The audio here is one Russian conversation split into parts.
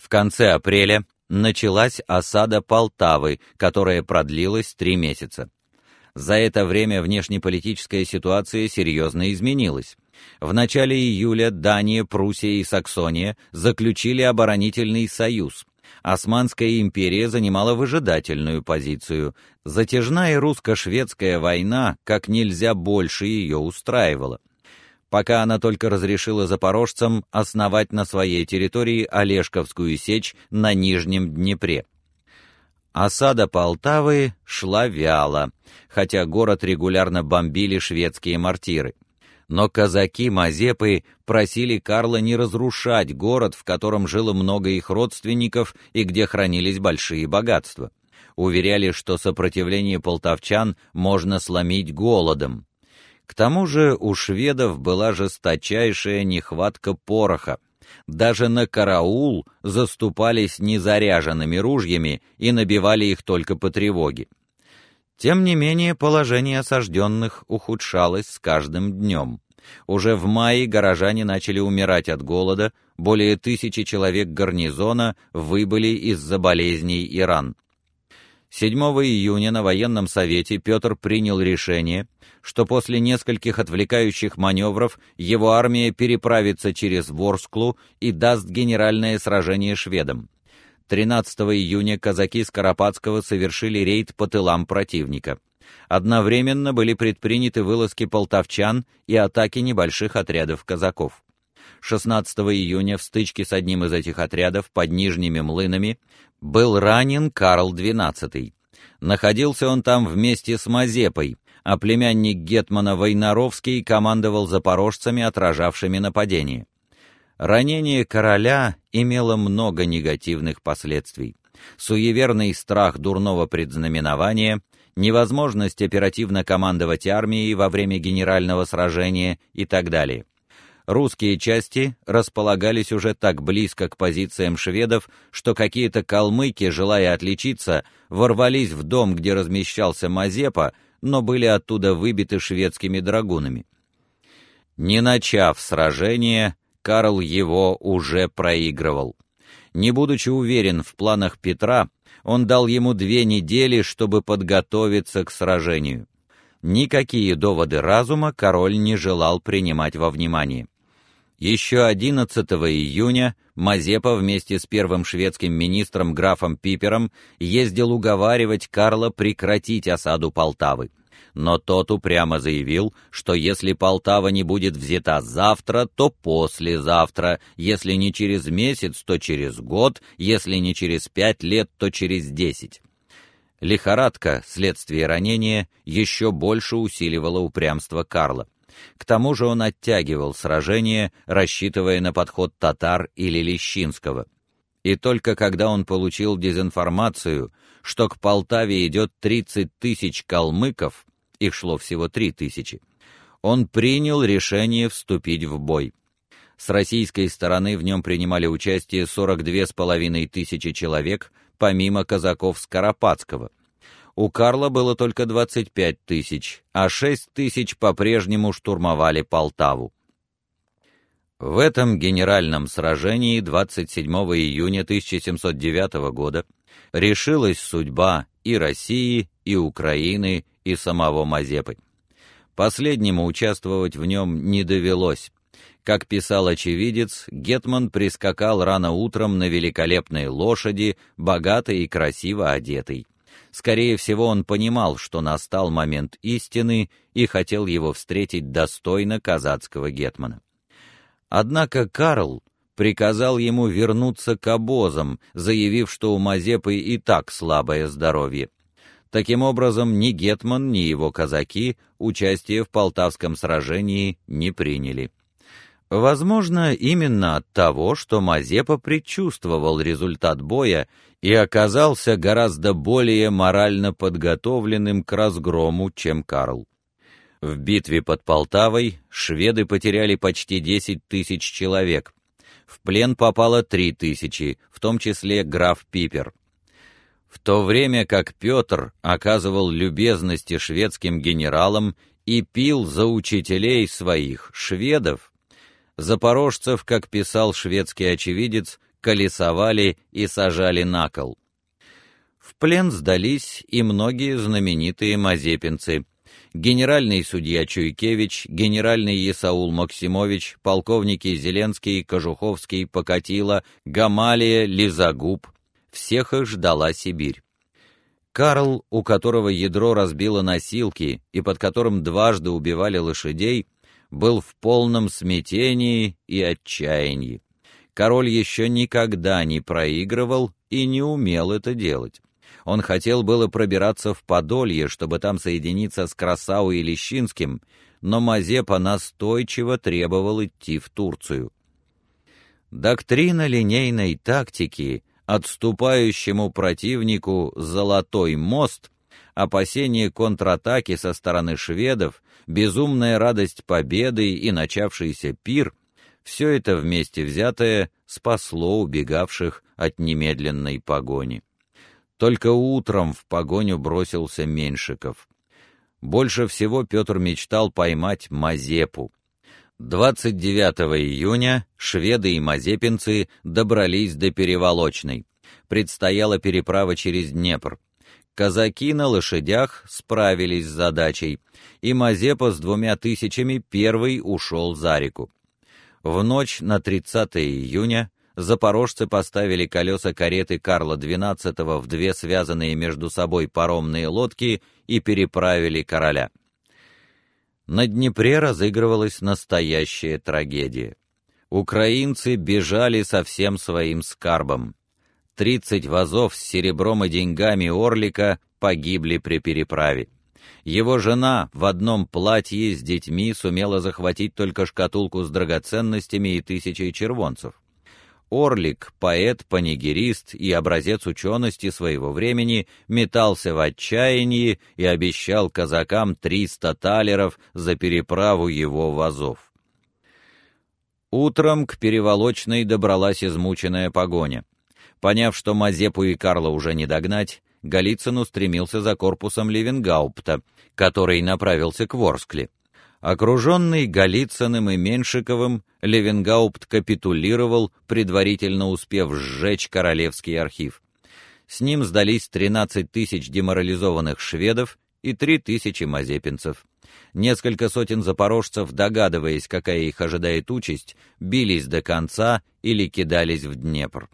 В конце апреля началась осада Полтавы, которая продлилась три месяца. За это время внешнеполитическая ситуация серьезно изменилась. В начале июля Дания, Пруссия и Саксония заключили оборонительный союз. Османская империя занимала выжидательную позицию. Затяжная русско-шведская война как нельзя больше ее устраивала. Пока она только разрешила запорожцам основать на своей территории Олешковскую сечь на Нижнем Днепре. Осада Полтавы шла вяло, хотя город регулярно бомбили шведские мортиры. Но казаки-мазепы просили Карла не разрушать город, в котором жило много их родственников и где хранились большие богатства. Уверяли, что сопротивление полтавчан можно сломить голодом. К тому же у шведов была жесточайшая нехватка пороха. Даже на караул заступались незаряженными ружьями и набивали их только по тревоге. Тем не менее, положение осажденных ухудшалось с каждым днем. Уже в мае горожане начали умирать от голода, более тысячи человек гарнизона выбыли из-за болезней и ран. 7 июня на военном совете Петр принял решение, что после нескольких отвлекающих маневров его армия переправится через Ворсклу и даст генеральное сражение шведам. 13 июня казаки Скоропадского совершили рейд по тылам противника. Одновременно были предприняты вылазки полтавчан и атаки небольших отрядов казаков. 16 июня в стычке с одним из этих отрядов под Нижними Млынами был ранен Карл XII. Находился он там вместе с Мазепой, а племянник гетмана Войнаровский командовал запорожцами, отражавшими нападение. Ранение короля имело много негативных последствий. Суеверный страх дурного предзнаменования, невозможность оперативно командовать армией во время генерального сражения и так далее. Русские части располагались уже так близко к позициям шведов, что какие-то калмыки, желая отличиться, ворвались в дом, где размещался Мазепа, но были оттуда выбиты шведскими драгунами. Не начав сражение, Карл его уже проигрывал. Не будучи уверен в планах Петра, он дал ему две недели, чтобы подготовиться к сражению. Никакие доводы разума король не желал принимать во внимание. Еще 11 июня Мазепа вместе с первым шведским министром графом Пипером ездил уговаривать Карла прекратить осаду Полтавы но тот упрямо заявил, что если Полтава не будет взята завтра, то послезавтра, если не через месяц, то через год, если не через пять лет, то через десять. Лихорадка, следствие ранения, еще больше усиливала упрямство Карла. К тому же он оттягивал сражение, рассчитывая на подход татар или Лещинского. И только когда он получил дезинформацию, что к Полтаве идет 30 тысяч калмыков, их шло всего три тысячи, он принял решение вступить в бой. С российской стороны в нем принимали участие 42 с половиной тысячи человек, помимо казаков Скоропадского. У Карла было только 25 тысяч, а 6 тысяч по-прежнему штурмовали Полтаву. В этом генеральном сражении 27 июня 1709 года решилась судьба и России, и Украины, и самого Мазепы. Последнему участвовать в нем не довелось. Как писал очевидец, гетман прискакал рано утром на великолепной лошади, богатой и красиво одетой. Скорее всего, он понимал, что настал момент истины и хотел его встретить достойно казацкого гетмана. Однако Карл приказал ему вернуться к обозам, заявив, что у Мазепы и так слабое здоровье. Таким образом, ни гетман, ни его казаки участие в Полтавском сражении не приняли. Возможно, именно от того, что Мазепа предчувствовал результат боя и оказался гораздо более морально подготовленным к разгрому, чем Карл. В битве под Полтавой шведы потеряли почти 10 тысяч человек. В плен попало 3 тысячи, в том числе граф Пипер. В то время как Петр оказывал любезности шведским генералам и пил за учителей своих, шведов, запорожцев, как писал шведский очевидец, колесовали и сажали на кол. В плен сдались и многие знаменитые мазепинцы. Генеральный судья Чуйкевич, генеральный Исаул Максимович, полковники Зеленский, Кожуховский, Покатило, Гамалия, Лизагуб. Всех их ждала Сибирь. Карл, у которого ядро разбило носилки и под которым дважды убивали лошадей, был в полном смятении и отчаянии. Король еще никогда не проигрывал и не умел это делать. Он хотел было пробираться в Подолье, чтобы там соединиться с Красау и Лещинским, но Мазепа настойчиво требовал идти в Турцию. Доктрина линейной тактики отступающему противнику золотой мост, опасение контратаки со стороны шведов, безумная радость победы и начавшийся пир все это вместе взятое спасло убегавших от немедленной погони. Только утром в погоню бросился Меншиков. Больше всего Петр мечтал поймать Мазепу. 29 июня шведы и мазепинцы добрались до Переволочной. Предстояла переправа через Днепр. Казаки на лошадях справились с задачей, и Мазепа с двумя тысячами первый ушел за реку. В ночь на 30 июня запорожцы поставили колеса кареты Карла XII в две связанные между собой паромные лодки и переправили короля. На Днепре разыгрывалась настоящая трагедия. Украинцы бежали со всем своим скарбом. Тридцать вазов с серебром и деньгами Орлика погибли при переправе. Его жена в одном платье с детьми сумела захватить только шкатулку с драгоценностями и тысячей червонцев. Орлик, поэт, панигерист и образец учености своего времени, метался в отчаянии и обещал казакам триста талеров за переправу его вазов. Утром к переволочной добралась измученная погоня. Поняв, что Мазепу и Карла уже не догнать, Голицын устремился за корпусом Левенгаупта, который направился к Ворскле. Окруженный Голицыным и Меншиковым, Левенгаупт капитулировал, предварительно успев сжечь королевский архив. С ним сдались 13 тысяч деморализованных шведов и 3 тысячи мазепинцев. Несколько сотен запорожцев, догадываясь, какая их ожидает участь, бились до конца или кидались в Днепр.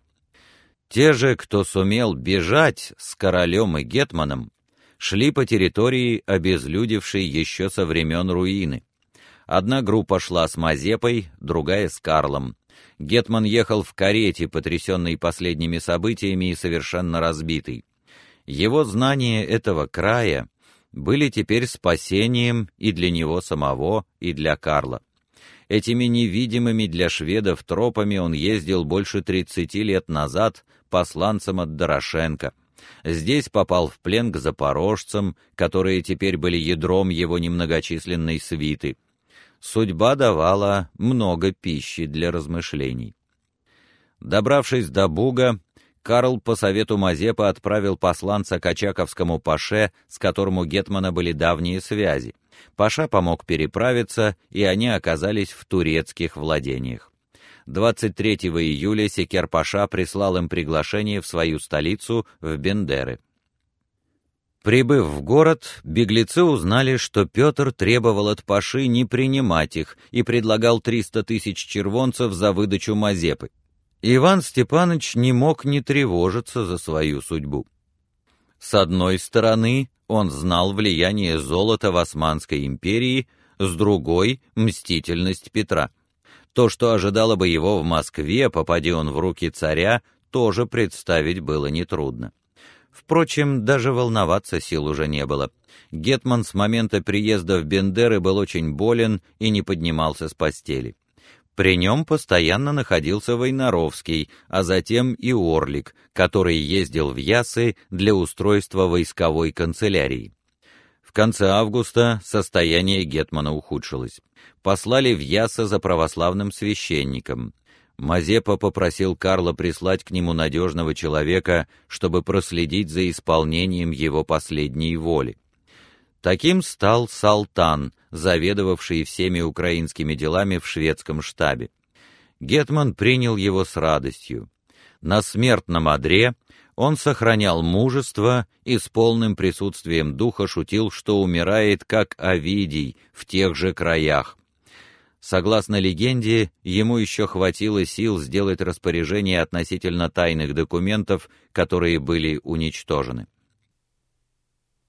Те же, кто сумел бежать с королем и гетманом, шли по территории, обезлюдевшей еще со времен руины. Одна группа шла с Мазепой, другая с Карлом. Гетман ехал в карете, потрясенный последними событиями и совершенно разбитый. Его знания этого края были теперь спасением и для него самого, и для Карла. Этими невидимыми для шведов тропами он ездил больше 30 лет назад посланцем от Дорошенко. Здесь попал в плен к запорожцам, которые теперь были ядром его немногочисленной свиты. Судьба давала много пищи для размышлений. Добравшись до Буга, Карл по совету Мазепа отправил посланца к Очаковскому паше, с которым у гетмана были давние связи. Паша помог переправиться, и они оказались в турецких владениях. 23 июля Секер-паша прислал им приглашение в свою столицу, в Бендеры. Прибыв в город, беглецы узнали, что Петр требовал от Паши не принимать их и предлагал 300 тысяч червонцев за выдачу Мазепы. Иван Степанович не мог не тревожиться за свою судьбу. С одной стороны, он знал влияние золота в Османской империи, с другой — мстительность Петра. То, что ожидало бы его в Москве, попади он в руки царя, тоже представить было нетрудно. Впрочем, даже волноваться сил уже не было. Гетман с момента приезда в Бендеры был очень болен и не поднимался с постели. При нем постоянно находился Войнаровский, а затем и Орлик, который ездил в Ясы для устройства войсковой канцелярии конце августа состояние гетмана ухудшилось. Послали в Яса за православным священником. Мазепа попросил Карла прислать к нему надежного человека, чтобы проследить за исполнением его последней воли. Таким стал Салтан, заведовавший всеми украинскими делами в шведском штабе. Гетман принял его с радостью. На смертном одре он сохранял мужество и с полным присутствием духа шутил, что умирает как Овидий в тех же краях. Согласно легенде, ему еще хватило сил сделать распоряжение относительно тайных документов, которые были уничтожены.